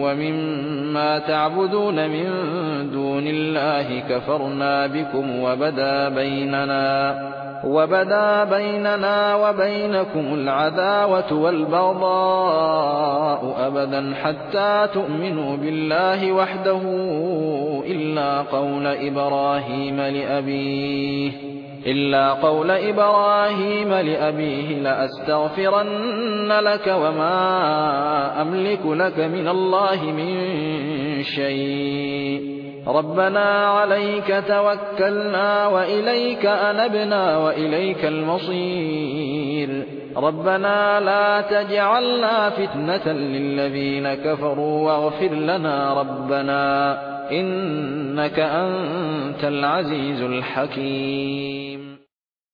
ومما تعبدون من دون الله كفرنا بكم وبدا بيننا وبدا بيننا وبينكم العداوة والبغضاء أبدا حتى تؤمنوا بالله وحده إلا قول إبراهيم لأبيه. إلا قول إبراهيم لأبيه لأستغفرن لك وما أملك لك من الله من شيء. ربنا عليك توكلنا وإليك أنبنا وإليك المصير. ربنا لا تجعلنا فتنة للذين كفروا واغفر لنا ربنا إنك أنت العزيز الحكيم.